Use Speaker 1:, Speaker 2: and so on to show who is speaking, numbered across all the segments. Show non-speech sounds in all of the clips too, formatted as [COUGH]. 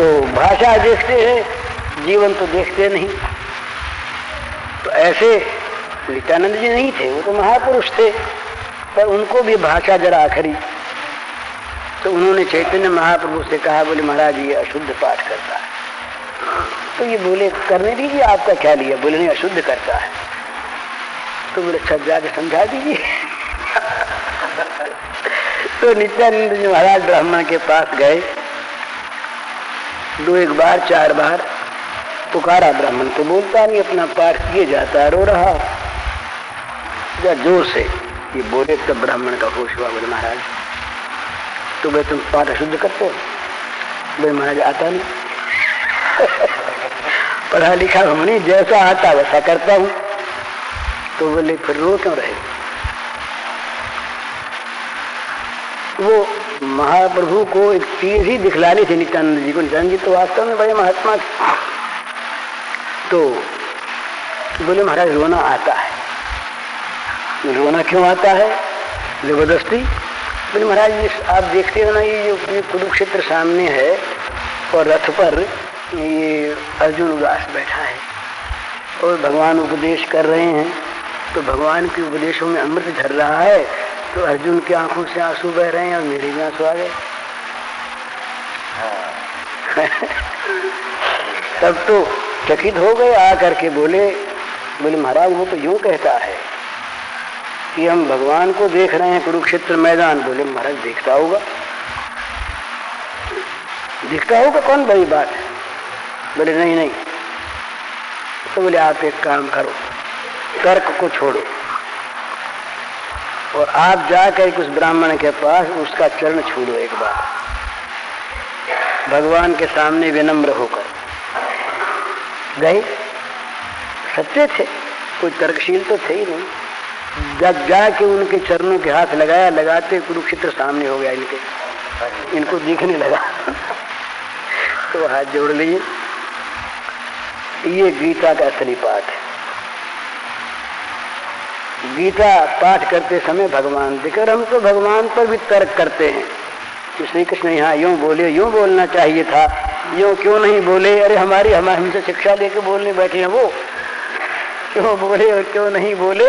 Speaker 1: तो भाषा देखते हैं, जीवन तो देखते नहीं। तो ऐसे नित्यानंद जी नहीं थे, वो तो महापुरुष थे, पर उनको भी भाषा जरा आखिरी। तो उन्होंने चैतन्य महाप्रभु से कहा, बोले, महाराज, ये अशुद्ध पाठ करता है। तो ये बोले, करने दीजिए, आपका क्या लिया? बोले, नहीं, अशुद्ध करता है। तो बोले अच्छा जाके समझा दीजिए। [LAUGHS] तो नित्यानंद जी महाराज ब्राह्मण के पास गए। दो एक बार, चार बार। पुकारा ब्राह्मण को बोलता नहीं, अपना पाठ किए जाता, रो रहा। या ज़ोर से। ये बोले तब ब्राह्मण का होश हुआ बोले महाराज। तो भाई तुम पाठ अशुद्ध करते हो? भाई महाराज आता नहीं। [LAUGHS] पढ़ा लिखा हूँ नहीं, जैसा आता वैसा करता हूँ। तो बोले, फिर रो क्यों रहे? वो महाप्रभु को एक चीज़ ही दिखलानी थी नित्यानंद जी को। नित्यानंद जी तो वास्तव में बड़े महात्मा तो बोले, महाराज, रोना आता है। रोना क्यों आता है? ज़बरदस्ती। बोले, महाराज आप देखते हो ना, ये जो कुरुक्षेत्र सामने है और रथ पर ये अर्जुन उदास बैठा है और भगवान उपदेश कर रहे हैं। तो भगवान के उपदेशों में अमृत झर रहा है। तो अर्जुन की आँखों से आँसू बह रहे हैं और मेरे भी आँसू आ गए। [LAUGHS] तब तो चकित हो गए, आ करके बोले बोले महाराज, वो तो यूँ कहता है कि हम भगवान को देख रहे हैं कुरुक्षेत्र मैदान। बोले, महाराज, देखता होगा। दिखता होगा, कौन बड़ी बात है? बोले, नहीं नहीं। तो बोले, आप एक काम करो, तर्क को छोड़ो। और आप जाकर उस ब्राह्मण के पास उसका चरण छू लो एक बार। भगवान के सामने विनम्र होकर। गए? सत्य थे? कोई तर्कशील तो थे ही नहीं। जब जाके उनके चरणों के हाथ लगाया, लगाते कुरुक्षेत्र सामने हो गया इनके। इनको दिखने लगा। [LAUGHS] तो हाथ जोड़ लिए। ये गीता का असली पाठ है। गीता पाठ करते समय भगवान दिखकर हम तो भगवान पर भी तर्क करते हैं कि श्री कृष्ण यहाँ यूँ बोले, यूँ बोलना चाहिए था। यूँ क्यों नहीं बोले? अरे हमारी हम हमसे शिक्षा लेके बोलने बैठे हैं वो। क्यों बोले और क्यों नहीं बोले?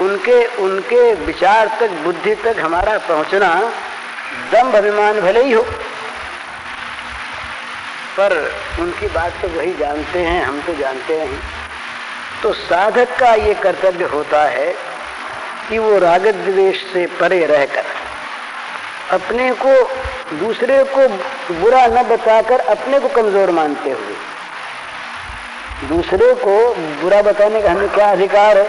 Speaker 1: उनके उनके विचार तक, बुद्धि तक हमारा पहुँचना दम अभिमान भले ही हो। पर उनकी बात तो वही जानते हैं, हम तो जानते नहीं। तो साधक का ये कर्तव्य होता है कि वो राग द्वेष से परे रहकर अपने को, दूसरे को बुरा न बताकर अपने को कमज़ोर मानते हुए। दूसरे को बुरा बताने का हमें क्या अधिकार है?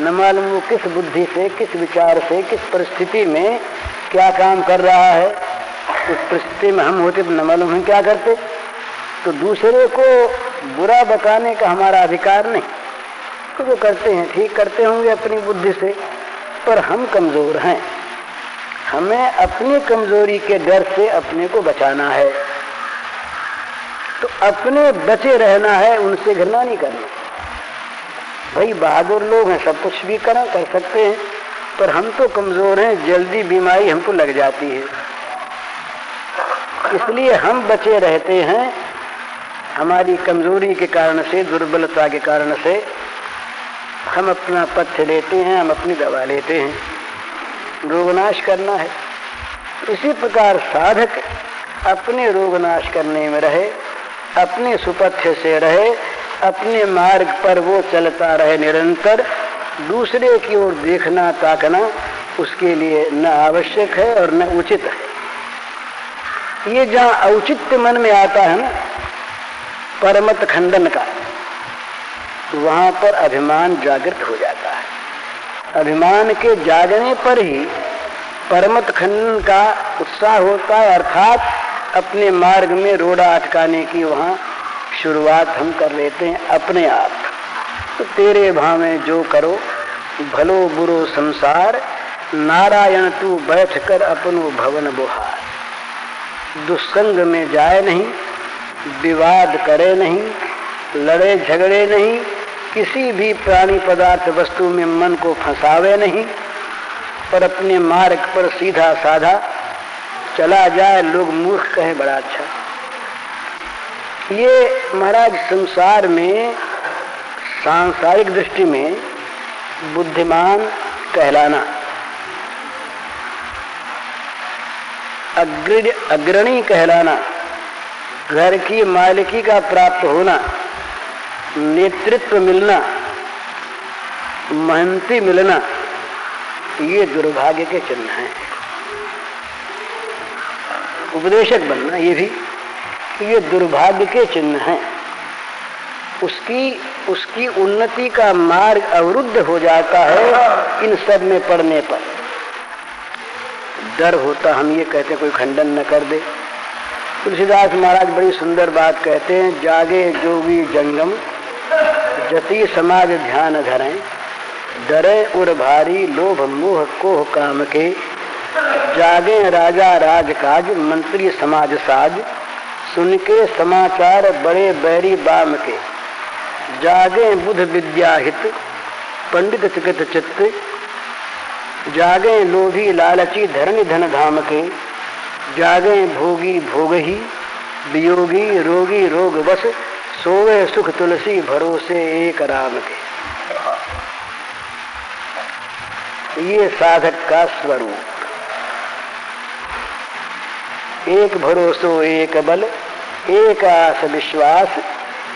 Speaker 1: न मालूम वो किस बुद्धि से, किस विचार से, किस परिस्थिति में क्या काम कर रहा है। उस परिस्थिति में हम होते तो न मालूम हम क्या करते। तो दूसरे को बुरा बताने का हमारा अधिकार नहीं। तो वो करते हैं, ठीक करते होंगे अपनी बुद्धि से, पर हम कमज़ोर हैं। हमें अपनी कमज़ोरी के डर से अपने को बचाना है। तो अपने बचे रहना है, उनसे घृणा नहीं करना। भाई, बहादुर लोग हैं, सब कुछ भी करा, कर सकते हैं, पर हम तो कमज़ोर हैं, जल्दी बीमारी हमको लग जाती है। इसलिए हम बचे रहते हैं, हमारी कमज़ोरी के कारण से, दुर्बलता के कारण से हम अपना पथ्य लेते हैं, हम अपनी दवा लेते हैं। रोगनाश करना है। इसी प्रकार साधक अपने रोगनाश करने में रहे, अपने सुपथ्य से रहे, अपने मार्ग पर वो चलता रहे निरंतर। दूसरे की ओर देखना, ताकना उसके लिए न आवश्यक है और न उचित है। ये जहाँ औचित्य मन में आता है ना, परमत खंडन का वहाँ पर अभिमान जागृत हो जाता है। अभिमान के जागने पर ही परमत खंडन का उत्साह होता है, अर्थात अपने मार्ग में रोड़ा अटकाने की वहाँ शुरुआत हम कर लेते हैं अपने आप। तो तेरे भावे जो करो, भलो बुरो संसार, नारायण तू बैठ कर अपनो भवन बुहार। दुस्संग में जाए नहीं, विवाद करे नहीं, लड़े झगड़े नहीं किसी भी प्राणी पदार्थ वस्तु में मन को फंसावे नहीं, पर अपने मार्ग पर सीधा साधा चला जाए, लोग मूर्ख कहे बड़ा अच्छा। ये महाराज संसार में, सांसारिक दृष्टि में बुद्धिमान कहलाना। अग्रणी कहलाना, घर की मालिकी का प्राप्त होना। नेतृत्व मिलना, महंती मिलना, ये दुर्भाग्य के चिन्ह हैं। उपदेशक बनना ये भी, ये दुर्भाग्य के चिन्ह हैं। उसकी उसकी उन्नति का मार्ग अवरुद्ध हो जाता है इन सब में पढ़ने पर। डर होता, हम ये कहते कोई खंडन न कर दे। तुलसीदास महाराज बड़ी सुंदर बात कहते हैं, जागे जोगी जंगम। जति समाज ध्यान धरें, डरे उर भारी लोभ मोह कोह काम के। जागे राजा राजकाज, मंत्री समाज साज सुन के समाचार बड़े बैरी बाम के। जागे बुध विद्याहित पंडित चिकित चित्त। जागे लोभी लालची धरणी धन धाम के। जागे भोगी भोग ही वियोगी रोगी रोग बस। सोवे सुख तुलसी भरोसे एक राम के। ये साधक का स्वरूप। एक भरोसो एक बल, एक आस विश्वास,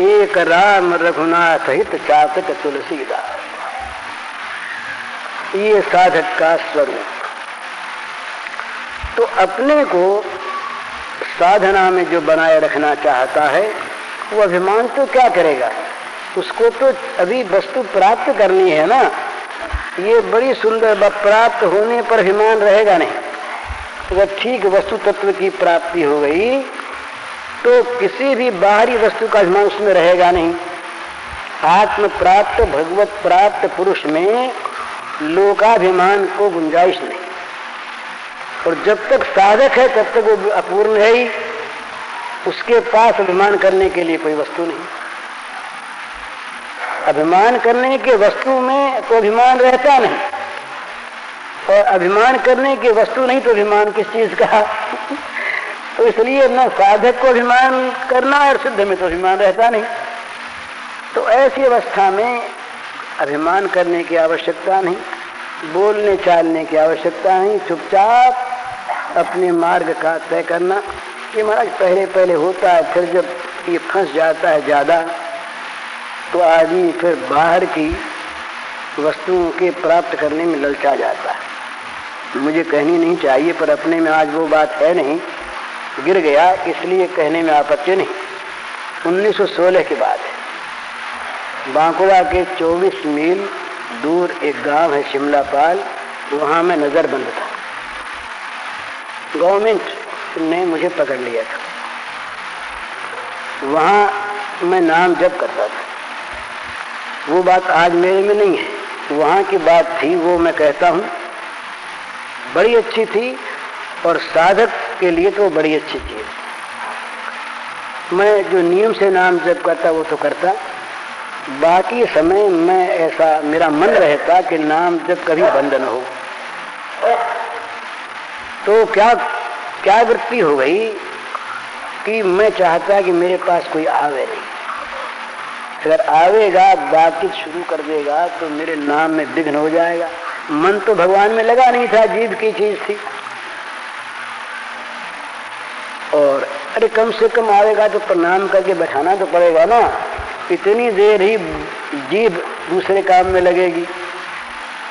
Speaker 1: एक राम रघुनाथ हित चातक तुलसीदास। ये साधक का स्वरूप। तो अपने को साधना में जो बनाए रखना चाहता है वो अभिमान तो क्या करेगा? उसको तो अभी वस्तु प्राप्त करनी है ना? ये बड़ी सुंदर प्राप्त होने पर अभिमान रहेगा नहीं। अगर ठीक वस्तु तत्व की प्राप्ति हो गई तो किसी भी बाहरी वस्तु का अभिमान उसमें रहेगा नहीं। आत्म प्राप्त, भगवत प्राप्त पुरुष में लोकाभिमान को गुंजाइश नहीं। और जब तक साधक है, तब तक वो अपूर्ण है ही। उसके पास अभिमान करने के लिए कोई वस्तु नहीं। अभिमान करने के वस्तु में तो अभिमान रहता नहीं। और अभिमान करने की वस्तु नहीं तो अभिमान किस चीज़ का? तो इसलिए न साधक को अभिमान करना और सिद्ध में तो अभिमान रहता नहीं। तो ऐसी अवस्था में अभिमान करने की आवश्यकता नहीं, बोलने चालने की आवश्यकता नहीं, चुपचाप अपने मार्ग का तय करना। ये महाराज, पहले पहले होता है, फिर जब ये फंस जाता है ज़्यादा तो आदमी फिर बाहर की वस्तुओं के प्राप्त करने में ललचा जाता है। मुझे कहनी नहीं चाहिए, पर अपने में आज वो बात है नहीं। गिर गया, इसलिए कहने में आपत्ति नहीं। 1916 के बाद है। बांकुड़ा के 24 मील दूर एक गाँव है, शिमला पाल, वहाँ में नज़र बंद था। गवर्नमेंट ने मुझे पकड़ लिया था। वहाँ मैं नाम जब करता था। वो बात आज मेरे में नहीं है। वहाँ की बात थी, वो मैं कहता हूँ। बड़ी अच्छी थी और साधक के लिए तो बड़ी अच्छी चीज़ मैं जो नियम से नाम जब करता, वो तो करता। बाकी समय मैं ऐसा, मेरा मन रहता कि नाम जब कभी बंद न हो। तो क्या क्या वृत्ति हो गई कि मैं चाहता कि मेरे पास कोई आवे नहीं। अगर आवेगा, बातचीत शुरू कर देगा तो मेरे नाम में विघ्न हो जाएगा। मन तो भगवान में लगा नहीं था जीव की चीज़ थी। और अरे कम से कम आवेगा तो प्रणाम करके बैठाना तो पड़ेगा ना। इतनी देर ही जीव दूसरे काम में लगेगी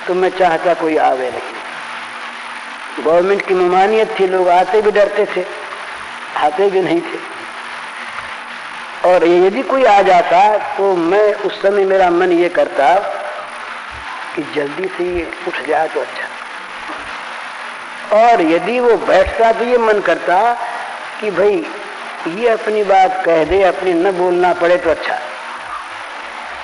Speaker 1: तो मैं चाहता कोई आवे नहीं। गवर्नमेंट की ममानियत थी, लोग आते भी डरते थे, आते भी नहीं थे। और यदि कोई आ जाता तो मैं उस समय मेरा मन ये करता कि जल्दी से ये उठ जाए तो अच्छा। और यदि वो बैठता तो ये मन करता कि भाई, ये अपनी बात कह दे, अपनी न बोलना पड़े तो अच्छा।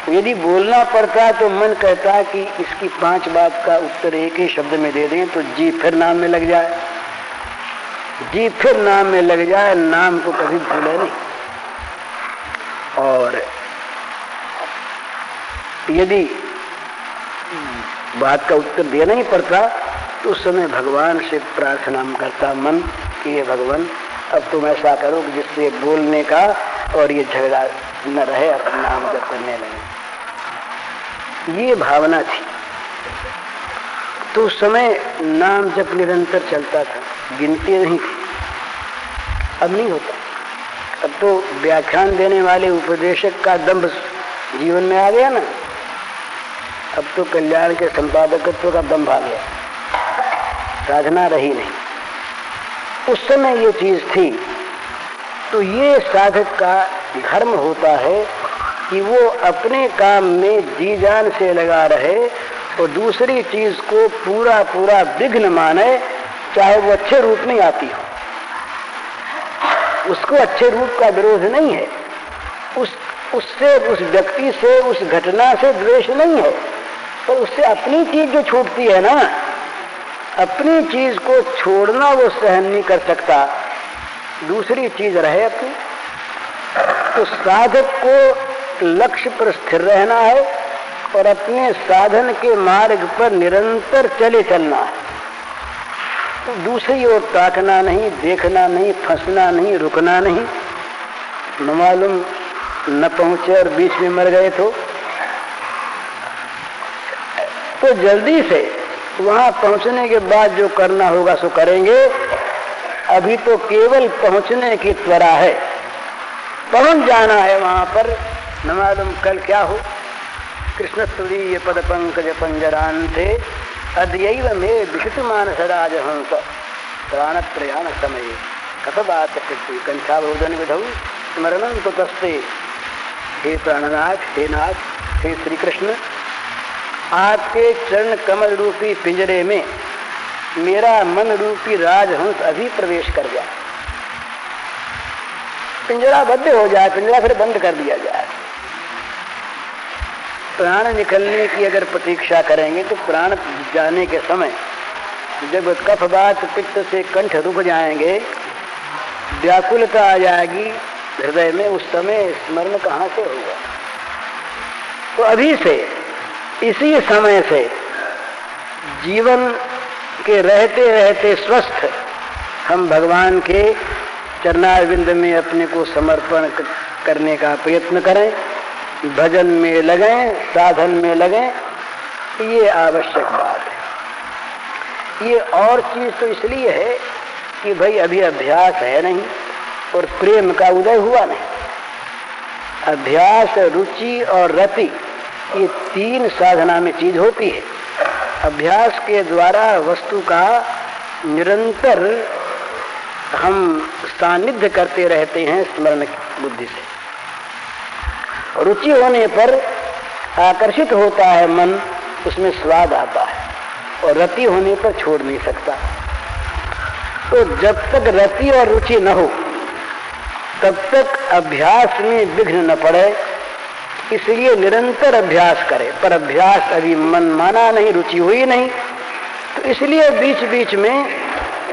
Speaker 1: यदि बोलना पड़ता तो मन कहता कि इसकी पाँच बात का उत्तर एक ही शब्द में दे दें तो जी फिर नाम में लग जाए। जी फिर नाम में लग जाए, नाम को कभी भूले नहीं। और यदि बात का उत्तर देना ही पड़ता तो उस समय भगवान से प्रार्थना करता मन कि ये भगवान, अब तुम ऐसा करो कि जिससे बोलने का और ये झगड़ा न रहे, अपना नाम जब करने लगे। ये भावना थी। तो उस समय नाम जब निरंतर चलता था, गिनती नहीं थी। अब नहीं होता। अब तो व्याख्यान देने वाले उपदेशक का दम्भ जीवन में आ गया ना। अब तो कल्याण के संपादकत्व का दम्भ आ गया। साधना रही नहीं। उस समय ये चीज़ थी। तो ये साधक का धर्म होता है कि वो अपने काम में जी जान से लगा रहे और दूसरी चीज़ को पूरा पूरा विघ्न माने, चाहे वो अच्छे रूप में आती हो। उसको अच्छे रूप का विरोध नहीं है। उस, उससे, उस व्यक्ति से, उस घटना से द्वेष नहीं है। पर उससे अपनी चीज़ जो छूटती है ना, अपनी चीज़ को छोड़ना वो सहन नहीं कर सकता। दूसरी चीज़ रहे अपनी। तो साधक को लक्ष्य पर स्थिर रहना है और अपने साधन के मार्ग पर निरंतर चले चलना है। तो दूसरी ओर ताकना नहीं, देखना नहीं, फंसना नहीं, रुकना नहीं। न मालूम, न पहुँचे और बीच में मर गए तो। तो जल्दी से वहाँ पहुँचने के बाद जो करना होगा सो करेंगे। अभी तो केवल पहुँचने की त्वरा है। पहुँच जाना है वहाँ पर। न मालूम कल क्या हो। कृष्ण स्तुरीय पद पंकज पंजरान पंजरांते अद्यव मे विशित मानस राजहंस प्राण प्रयाण समय। कथ बात कंठाबोधन विधौ। स्मरण तो तस्ते। हे प्राणनाथ, हे नाथ, हे श्री कृष्ण आपके चरण कमल रूपी पिंजरे में मेरा मन रूपी राजहंस अभी प्रवेश कर जाए पिंजरा बद्ध हो जाए, पिंजरा फिर बंद कर दिया जाए। प्राण निकलने की अगर प्रतीक्षा करेंगे तो प्राण जाने के समय जब कफ बात पित्त से कंठ रुक जाएँगे, व्याकुलता आ जाएगी, हृदय में उस समय स्मरण कहाँ से होगा? तो अभी से, इसी समय से जीवन के रहते रहते स्वस्थ हम भगवान के चरणारविंद में अपने को समर्पण करने का प्रयत्न करें, भजन में लगें, साधन में लगें, ये आवश्यक बात है। ये और चीज़ तो इसलिए है कि भाई अभी अभ्यास है नहीं और प्रेम का उदय हुआ नहीं। अभ्यास, रुचि और रति, ये तीन साधना में चीज़ होती है। अभ्यास के द्वारा वस्तु का निरंतर हम सानिध्य करते रहते हैं स्मरण बुद्धि से। रुचि होने पर आकर्षित होता है मन, उसमें स्वाद आता है और रति होने पर छोड़ नहीं सकता। तो जब तक रति और रुचि न हो, तब तक अभ्यास में विघ्न न पड़े, इसलिए निरंतर अभ्यास करे। पर अभ्यास अभी मन माना नहीं, रुचि हुई नहीं तो इसलिए बीच बीच में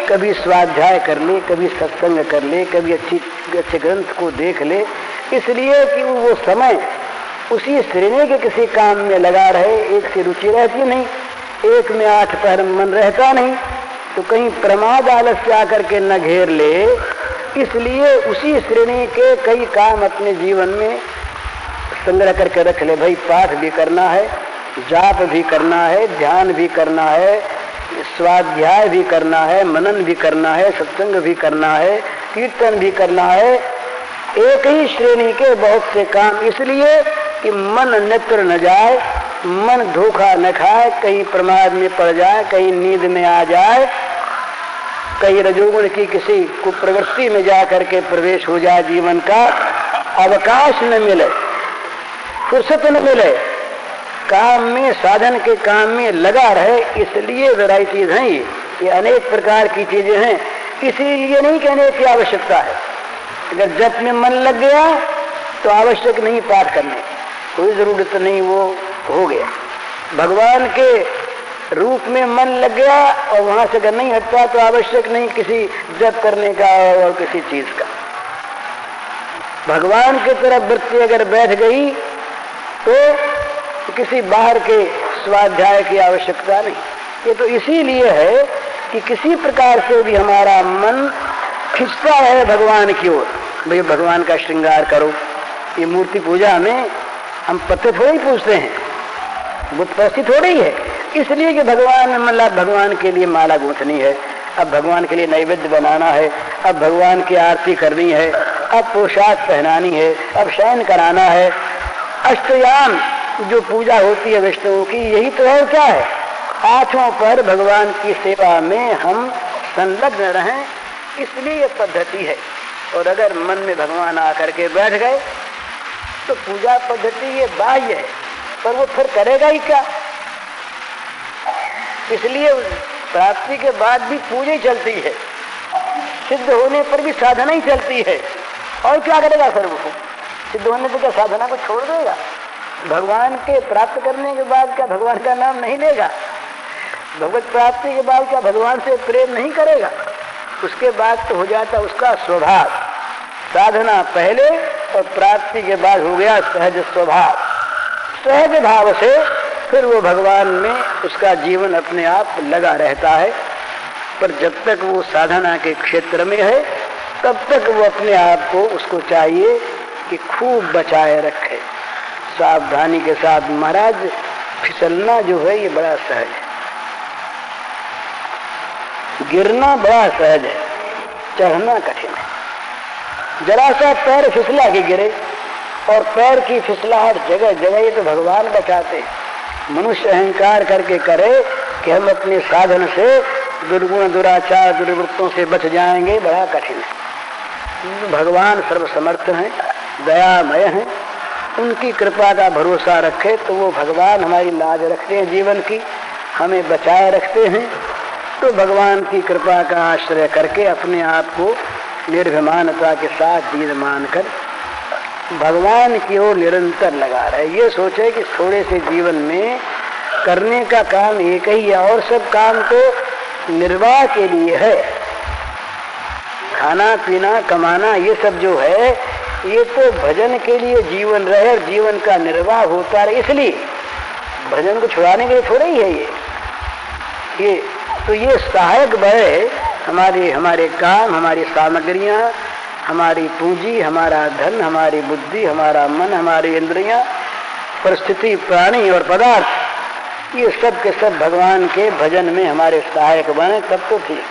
Speaker 1: कभी स्वाध्याय कर ले, कभी सत्संग कर ले, कभी अच्छी, अच्छे ग्रंथ को देख ले। इसलिए कि वो समय उसी श्रेणी के किसी काम में लगा रहे, एक से रुचि रहती नहीं, एक में आठ पहर मन रहता नहीं तो कहीं प्रमाद आलस्य आकर के न घेर ले। इसलिए उसी श्रेणी के कई काम अपने जीवन में संग्रह करके रख ले। भाई, पाठ भी करना है, जाप भी करना है, ध्यान भी करना है स्वाध्याय भी करना है, मनन भी करना है, सत्संग भी करना है, कीर्तन भी करना है। एक ही श्रेणी के बहुत से काम इसलिए कि मन नेत्र न जाए, मन धोखा न खाए, कहीं प्रमाद में पड़ जाए, कहीं नींद में आ जाए, कहीं रजोगुण की किसी कुप्रवृत्ति में जा करके प्रवेश हो जाए जीवन का, अवकाश न मिले, फुर्सत न मिले। काम में, साधन के काम में लगा रहे, इसलिए वेराइटीज हैं ये। ये अनेक प्रकार की चीज़ें हैं। इसीलिए नहीं कहने की आवश्यकता है। अगर जप में मन लग गया तो आवश्यक नहीं पाठ करने। कोई ज़रूरत नहीं, वो हो गया। भगवान के रूप में मन लग गया और वहाँ से अगर नहीं हटता तो आवश्यक नहीं किसी जप करने का और किसी चीज़ का। भगवान की तरफ़ वृत्ति अगर बैठ गई तो किसी बाहर के स्वाध्याय की आवश्यकता नहीं। ये तो इसीलिए है कि किसी प्रकार से भी हमारा मन खिंचता है भगवान की ओर। भाई भगवान का श्रृंगार करो। ये मूर्ति पूजा में हम पत्ते थोड़े ही पूछते हैं। बुद्ध परस्ती थोड़ी ही है। इसलिए कि भगवान मतलब भगवान के लिए माला गूंथनी है। अब भगवान के लिए नैवेद्य बनाना है। अब भगवान की आरती करनी है। अब पोशाक पहनानी है। अब शयन कराना है। अष्टयाम जो पूजा होती है विष्णुओं की, यही तो है क्या है? आठों पर भगवान की सेवा में हम संलग्न रहें, इसलिए ये पद्धति है। और अगर मन में भगवान आकर के बैठ गए तो पूजा पद्धति ये बाह्य है, पर वो फिर करेगा ही क्या? इसलिए प्राप्ति के बाद भी पूजा ही चलती है। सिद्ध होने पर भी साधना ही चलती है। और क्या करेगा फिर वो? सिद्ध होने पर क्या साधना को छोड़ देगा? भगवान के प्राप्त करने के बाद क्या भगवान का नाम नहीं लेगा? भगवत प्राप्ति के बाद क्या भगवान से प्रेम नहीं करेगा? उसके बाद तो हो जाता उसका स्वभाव। साधना पहले और प्राप्ति के बाद हो गया सहज स्वभाव। सहज भाव से फिर वो भगवान में उसका जीवन अपने आप लगा रहता है। पर जब तक वो साधना के क्षेत्र में है, तब तक वो अपने आप को उसको चाहिए कि खूब बचाए रखे। सावधानी के साथ महाराज, फिसलना जो है, ये बड़ा सहज है। गिरना बड़ा सहज है, चढ़ना कठिन है। जरा सा पैर फिसला के गिरे, और पैर की फिसलाहट जगह जगह, ये तो भगवान बचाते मनुष्य अहंकार करके करे कि हम अपने साधन से दुर्गुण, दुराचार, दुर्वृत्तों से बच जाएँगे, बड़ा कठिन है। भगवान सर्वसमर्थ हैं, दयामय हैं। उनकी कृपा का भरोसा रखे तो वो भगवान हमारी लाज रखते हैं, जीवन की हमें बचाए रखते हैं। तो भगवान की कृपा का आश्रय करके अपने आप को निर्भिमानता के साथ दीन मानकर भगवान की ओर निरंतर लगा रहे ये सोचे कि थोड़े से जीवन में करने का काम एक ही है और सब काम तो निर्वाह के लिए है। खाना पीना, कमाना, ये सब जो है ये तो भजन के लिए जीवन रहे और जीवन का निर्वाह होता रहे। इसलिए भजन को छुड़ाने के लिए थोड़ा ही है ये। ये तो ये सहायक बड़े हमारे हमारे काम, हमारी सामग्रियाँ, हमारी पूंजी, हमारा धन, हमारी बुद्धि, हमारा मन, हमारी इंद्रियाँ, परिस्थिति, प्राणी और पदार्थ, ये सब के सब भगवान के भजन में हमारे सहायक बने, तब तो ठीक।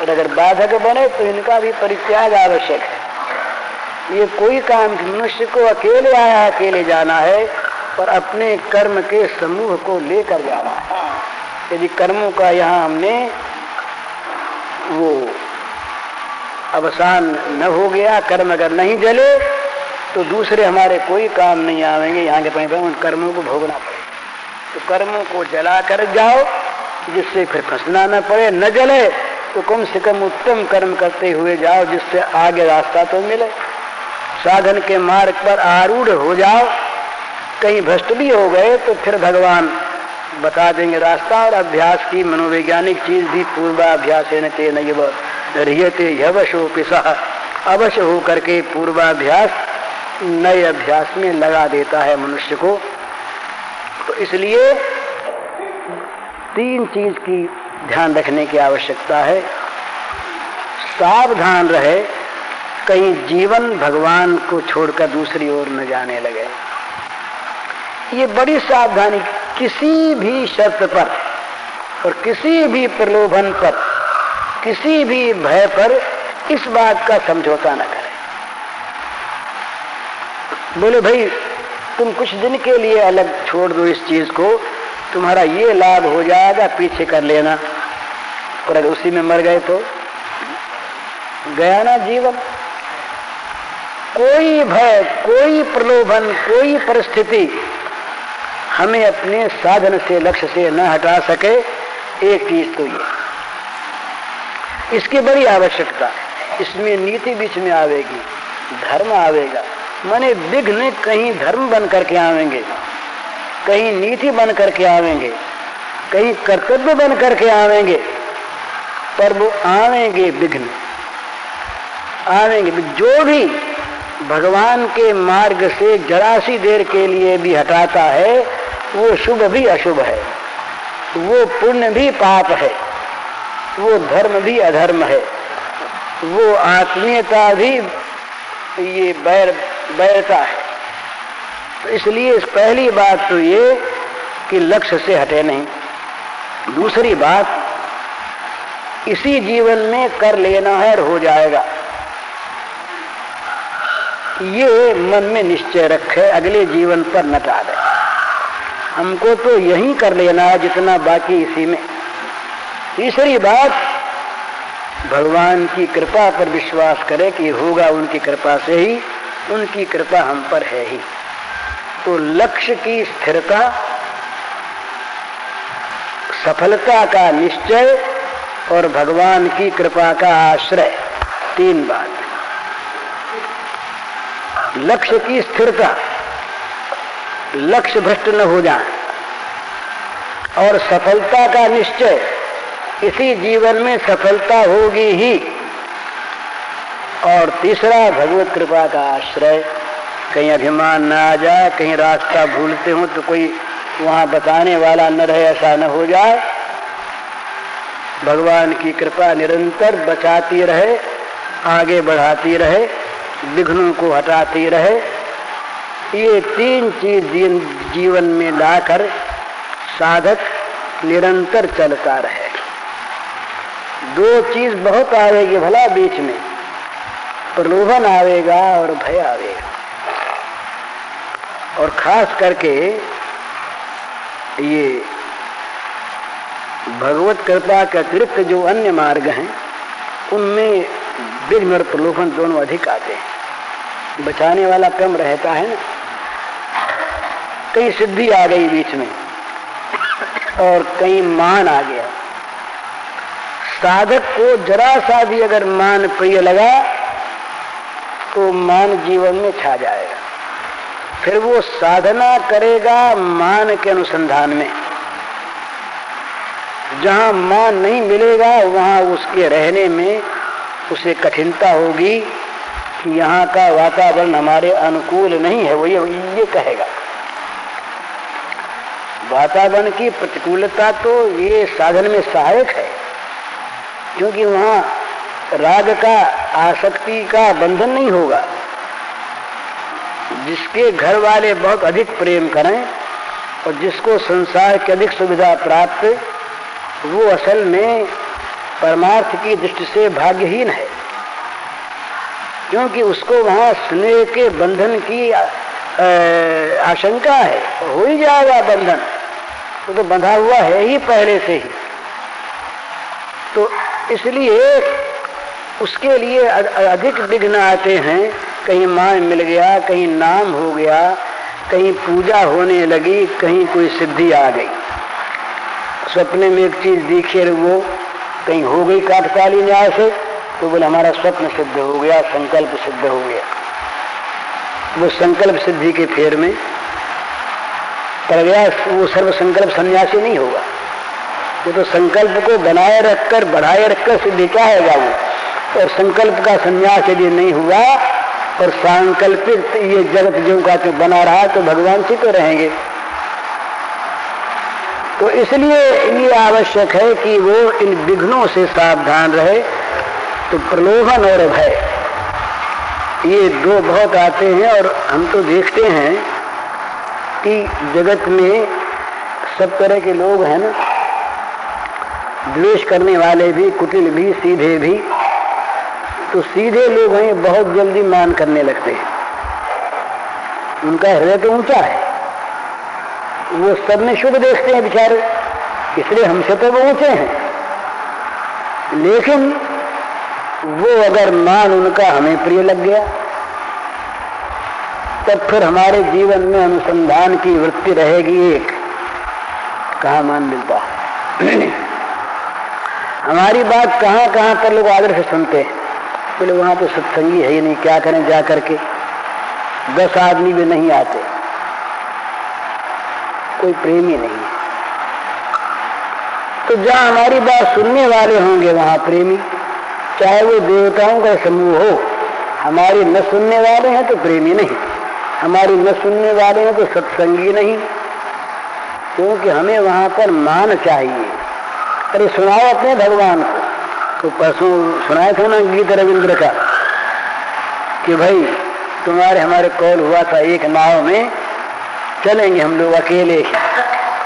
Speaker 1: और अगर बाधक बने तो इनका भी परित्याग आवश्यक है। ये कोई काम मनुष्य को अकेले आया, अकेले जाना है, पर अपने कर्म के समूह को लेकर जाना है। यदि कर्मों का यहाँ हमने वो अवसान न हो गया, कर्म अगर नहीं जले तो दूसरे हमारे कोई काम नहीं आवेंगे, यहाँ के पे उन कर्मों को भोगना पड़े तो कर्मों को जला कर जाओ, जिससे फिर फंसना न पड़े, न जले तो कम से कम उत्तम कर्म करते हुए जाओ, जिससे आगे रास्ता तो मिले। साधन के मार्ग पर आरूढ़ हो जाओ। कहीं भ्रष्ट भी हो गए तो फिर भगवान बता देंगे, रास्ता और अभ्यास की मनोवैज्ञानिक चीज़ भी पूर्वाभ्यास रहते यवशो पिसा अवश्य हो करके पूर्वाभ्यास नए अभ्यास में लगा देता है मनुष्य को। तो इसलिए तीन चीज़ की ध्यान रखने की आवश्यकता है। सावधान रहे। कहीं जीवन भगवान को छोड़कर दूसरी ओर न जाने लगे। ये बड़ी सावधानी, किसी भी शर्त पर और किसी भी प्रलोभन पर, किसी भी भय पर इस बात का समझौता न करें। बोले, भाई, तुम कुछ दिन के लिए अलग छोड़ दो इस चीज़ को, तुम्हारा ये लाभ हो जाएगा, पीछे कर लेना। और अगर उसी में मर गए तो? गया ना जीवन। कोई भय, कोई प्रलोभन, कोई परिस्थिति हमें अपने साधन से, लक्ष्य से न हटा सके, एक चीज़ तो ये। इसकी बड़ी आवश्यकता, इसमें नीति बीच में आवेगी, धर्म आवेगा। माने विघ्न कहीं धर्म बन करके आवेंगे, कहीं नीति बन करके आवेंगे, कहीं कर्तव्य बन करके आवेंगे, पर वो आवेंगे विघ्न। आवेंगे, जो भी भगवान के मार्ग से जरासी देर के लिए भी हटाता है, वो शुभ भी अशुभ है। वो पुण्य भी पाप है। वो धर्म भी अधर्म है। वो आत्मीयता भी ये बैर, बैरता है। तो इसलिए इस पहली बात तो ये कि लक्ष्य से हटे नहीं। दूसरी बात, इसी जीवन में कर लेना है और हो जाएगा। ये मन में निश्चय रखे, अगले जीवन पर न टाले हमको तो यही कर लेना है जितना बाकी इसी में। तीसरी बात, भगवान की कृपा पर विश्वास करे कि होगा उनकी कृपा से ही, उनकी कृपा हम पर है ही। तो लक्ष्य की स्थिरता, सफलता का निश्चय और भगवान की कृपा का आश्रय, तीन बात। लक्ष्य की स्थिरता, लक्ष्य भ्रष्ट न हो जाए। और सफलता का निश्चय इसी जीवन में सफलता होगी ही। और तीसरा, भगवत कृपा का आश्रय। कहीं अभिमान न आ जाए, कहीं रास्ता भूलते हो तो कोई वहाँ बताने वाला न रहे, ऐसा न हो जाए। भगवान की कृपा निरंतर बचाती रहे, आगे बढ़ाती रहे। विघ्नों को हटाती रहे। ये तीन चीज़ जीवन में लाकर साधक निरंतर चलता रहे। दो चीज़ बहुत आएगी भला बीच में। प्रलोभन आवेगा और भय आवेगा और खास करके ये भगवत कृपा के अतिरिक्त जो अन्य मार्ग हैं, उनमें विघ्न और प्रलोभन दोनों अधिक आते हैं। बचाने वाला कम रहता है ना। कहीं सिद्धि आ गई बीच में। और कहीं मान आ गया। साधक को जरा सा भी अगर मान प्रिय लगा तो मान जीवन में छा जाएगा। फिर वो साधना करेगा मान के अनुसंधान में। जहाँ मान नहीं मिलेगा, वहाँ उसके रहने में उसे कठिनता होगी कि यहाँ का वातावरण हमारे अनुकूल नहीं है वो ये, ये कहेगा। वातावरण की प्रतिकूलता तो ये साधन में सहायक है क्योंकि वहाँ राग का आसक्ति का बंधन नहीं होगा। जिसके घर वाले बहुत अधिक प्रेम करें और जिसको संसार की अधिक सुविधा प्राप्त वो असल में परमार्थ की दृष्टि से भाग्यहीन है। क्योंकि उसको वहाँ स्नेह के बंधन की आशंका है। हो ही जाएगा बंधन। तो, तो बंधा हुआ है ही पहले से ही। तो इसलिए उसके लिए अधिक विघ्न आते हैं। कहीं मान मिल गया कहीं नाम हो गया कहीं पूजा होने लगी कहीं कोई सिद्धि आ गई। सपने में एक चीज़ दिखे वो कहीं हो गई काटकाली न्याय से तो बोले, हमारा स्वप्न सिद्ध हो गया, संकल्प सिद्ध हो गया। वो संकल्प सिद्धि के फेर में गया वो सर्व संकल्प सन्यासी नहीं होगा। वो तो संकल्प को बनाए रखकर, बढ़ाए रखकर सिद्धि क्या है वो और संकल्प का संन्यास यदि नहीं हुआ, और सांकल्पित ये जगत जो का तो बना रहा तो भगवान से तो रहेंगे। तो इसलिए ये आवश्यक है कि वो इन विघ्नों से सावधान रहे। तो प्रलोभन और भय, ये दो बहुत आते हैं और हम तो देखते हैं कि जगत में सब तरह के लोग हैं ना। द्वेष करने वाले भी, कुटिल भी, सीधे भी। तो सीधे लोग हैं, बहुत जल्दी मान करने लगते हैं। उनका हृदय तो ऊँचा है। वो सब में शुभ देखते हैं बेचारे। इसलिए हमसे तो वो ऊँचे हैं। लेकिन वो अगर मान उनका हमें प्रिय लग गया, तब फिर हमारे जीवन में अनुसंधान की वृत्ति रहेगी एक। कहा मान मिलता हमारी बात कहाँ कहाँ पर लोग आदर से सुनते हैं। बोले वहाँ तो सत्संगी है ही नहीं, क्या करें जा करके? दस आदमी भी नहीं आते। कोई प्रेमी नहीं है। तो जहाँ हमारी बात सुनने वाले होंगे, वहाँ प्रेमी। चाहे वो देवताओं का समूह हो, हमारी न सुनने वाले हैं तो प्रेमी नहीं। हमारी न सुनने वाले हैं तो सत्संगी नहीं। क्योंकि हमें वहाँ पर मान चाहिए। अरे, सुनाओ अपने भगवान को। तो परसों सुनाया था ना गीत रविंद्र का, कि भाई, तुम्हारे हमारे कॉल हुआ था एक नाव में चलेंगे हम लोग अकेले।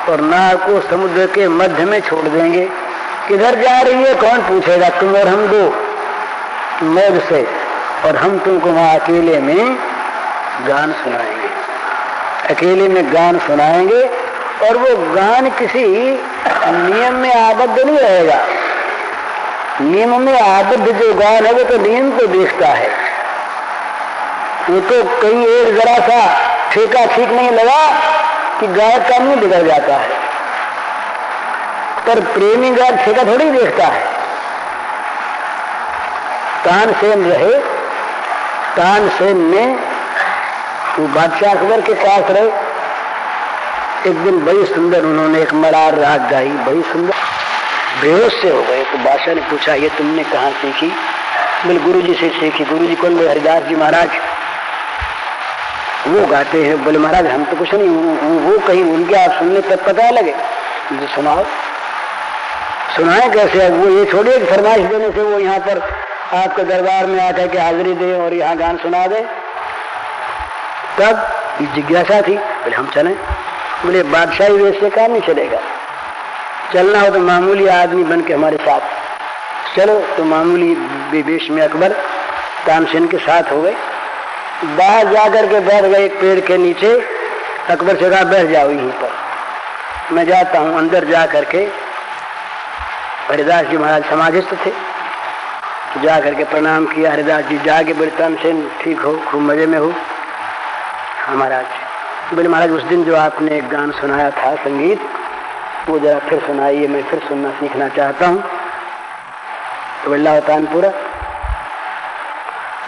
Speaker 1: और नाव को समुद्र के मध्य में छोड़ देंगे। किधर जा रही है, कौन पूछेगा? तुम और हम दो। मौज से। और हम तुमको वहाँ अकेले में गान सुनाएँगे। अकेले में गान सुनाएँगे। और वो गान किसी नियम में आबद्ध नहीं रहेगा। नियम में आबद्ध जो गान है, वो तो नियम को देखता है। वो तो कहीं एक जरा सा ठेका ठीक नहीं लगा कि गायक का मुँह बिगड़ जाता है। पर प्रेमी गायक ठेका थोड़ी देखता है। तानसेन रहे तानसेन ने वो बादशाह अकबर के पास रहे। एक दिन बड़ी सुंदर उन्होंने एक मरार राग गाई, बड़ी सुंदर। बेहोश से हो गए तो बादशाह ने पूछा, ये तुमने कहा सीखी? बोले गुरु जी से सीखी। गुरु जी कौन हरिदास जी महाराज वो गाते हैं बोले महाराज हम तो कुछ नहीं वो, कहीं उनके आप सुनने तब पता लगे। मुझे सुनाओ। सुनाए कैसे? वो ये छोड़िए फरमाइश देने से वो यहाँ पर आपके दरबार में आकर के हाजिरी दे और यहाँ गान सुना दे। तब जिज्ञासा थी बोले हम चले? बोले बादशाही वेश से काम नहीं चलेगा। चलना हो तो मामूली आदमी बन के हमारे साथ। चलो। तो मामूली वेश में अकबर तानसेन के साथ हो गए। बाहर जाकर के बैठ गए एक पेड़ के नीचे, अकबर से कहा, बैठ जाओ यहीं पर। मैं जाता हूँ अंदर जा करके हरिदास जी महाराज समाधिस्थ थे। जा करके प्रणाम किया। हरिदास जी जाके बड़े तन से, ठीक हो, खूब मज़े में हो। हाँ महाराज बोले, महाराज, उस दिन जो आपने एक गान सुनाया था, संगीत, वो जरा फिर सुनाइए, मैं फिर सुनना, सीखना चाहता हूँ। तो बिल्ला पूरा।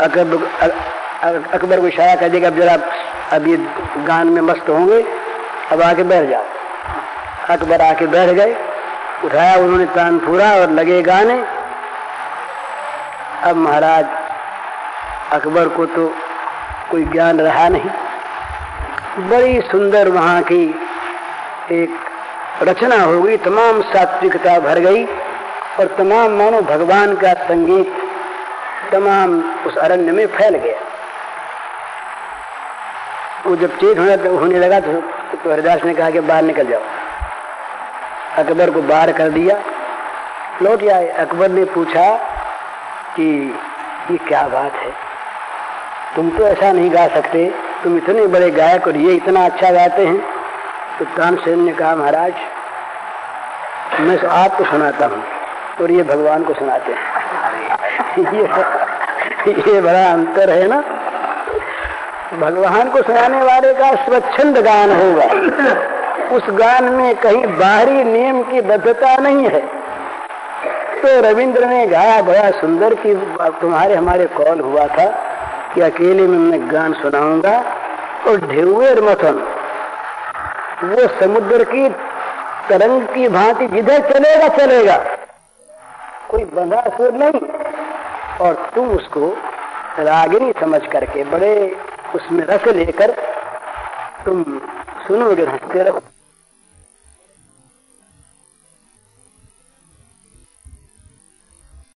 Speaker 1: अकबर अकबर को इशारा कर देगा अब जरा अब ये गान में मस्त होंगे, अब आके बैठ जाओ। अकबर आके बैठ गए, उठाया, उन्होंने तान पूरा और लगे गाने। अब महाराज, अकबर को तो कोई ज्ञान रहा नहीं। बड़ी सुंदर वहाँ की एक रचना हो गई, तमाम सात्विकता भर गई और तमाम मानो भगवान का संगीत तमाम उस अरण्य में फैल गया। वो जब चेत होने, होने लगा तो, तो हरिदास ने कहा कि बाहर निकल जाओ। अकबर को बाहर कर दिया लौट आए। अकबर ने पूछा कि ये क्या बात है? तुम तो ऐसा नहीं गा सकते। तुम इतने बड़े गायक और ये इतना अच्छा गाते हैं। तो तानसेन ने कहा महाराज मैं तो आपको सुनाता हूँ और ये भगवान को सुनाते हैं। [LAUGHS] ये ये बड़ा अंतर है ना। भगवान को सुनाने वाले का स्वच्छंद गान होगा। उस गान में कहीं बाहरी नियम की बद्धता नहीं है। तो रविंद्र ने गाया बड़ा सुंदर कि तुम्हारे, हमारे कॉल हुआ था कि अकेले में मैं गान सुनाऊँगा और ढेउर मथन। वो समुद्र की तरंग की भांति जिधर चलेगा चलेगा। कोई बंधा सुर नहीं और तुम उसको रागिनी समझ करके बड़े उसमें रस लेकर तुम सुनोगे हँसते रहो